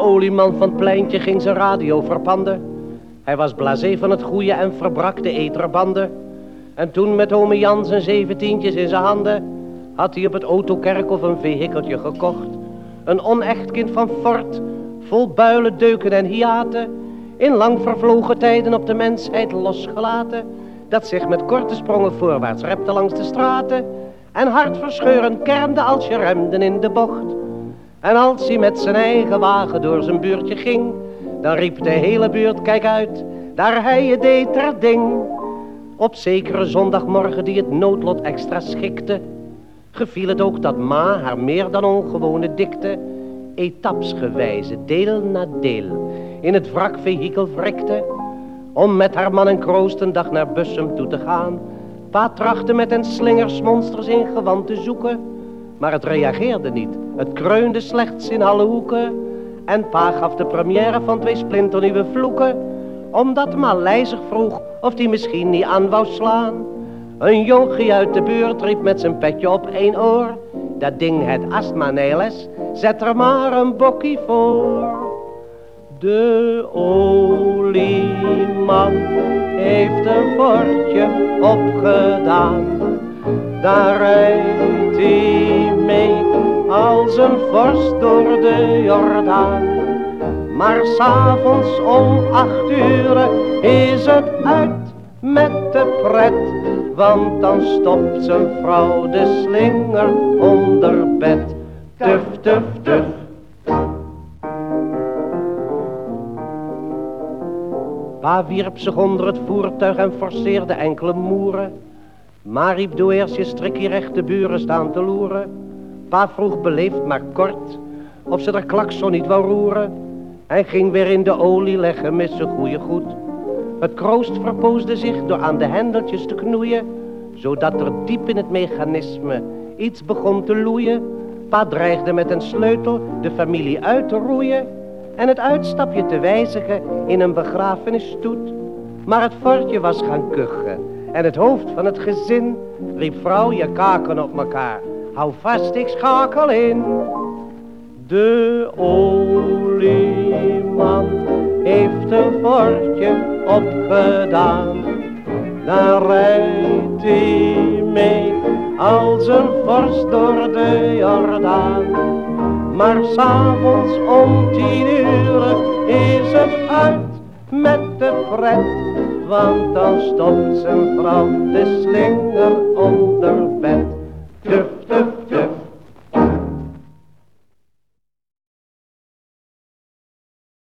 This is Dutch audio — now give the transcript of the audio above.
olieman van het pleintje ging zijn radio verpanden. Hij was blasé van het goede en verbrak de eterbanden. En toen met ome Jan zijn zeventientjes in zijn handen... had hij op het autokerkhof een vehikeltje gekocht. Een onecht kind van fort, vol builen, deuken en hiaten... in lang vervlogen tijden op de mensheid losgelaten... dat zich met korte sprongen voorwaarts repte langs de straten... en hartverscheurend kermde als je remden in de bocht... En als hij met zijn eigen wagen door zijn buurtje ging, dan riep de hele buurt, kijk uit, daar hij je deed er ding. Op zekere zondagmorgen die het noodlot extra schikte, geviel het ook dat ma haar meer dan ongewone dikte, etapsgewijze, deel na deel, in het wrakvehikel wrikte, om met haar man en kroost een dag naar Bussum toe te gaan. Pa trachtte met een slingersmonsters in gewand te zoeken, maar het reageerde niet. Het kreunde slechts in alle hoeken. En pa gaf de première van twee splinternieuwe vloeken. Omdat Malij zich vroeg of die misschien niet aan wou slaan. Een jonkie uit de buurt riep met zijn petje op één oor. Dat ding het astma neles, zet er maar een bokkie voor. De olieman heeft een bordje opgedaan. Daar rijdt een vorst door de Jordaan. Maar s'avonds om acht uur is het uit met de pret. Want dan stopt zijn vrouw de slinger onder bed. Tuf, tuf, tuf. Pa wierp zich onder het voertuig en forceerde enkele moeren. Maar riep doe eerst je strikkie recht de buren staan te loeren. Pa vroeg beleefd maar kort of ze de klakson niet wou roeren. En ging weer in de olie leggen met zijn goede goed. Het kroost verpoosde zich door aan de hendeltjes te knoeien. Zodat er diep in het mechanisme iets begon te loeien. Pa dreigde met een sleutel de familie uit te roeien. En het uitstapje te wijzigen in een begrafenisstoet. Maar het fortje was gaan kuchen. En het hoofd van het gezin riep vrouw je kaken op elkaar. Hou vast, ik schakel in. De olieman heeft een fortje opgedaan. Daar rijdt hij mee als een vorst door de Jordaan. Maar s'avonds om tien uur is het uit met de pret. Want dan stopt zijn vrouw de slinger onder bed. Duf.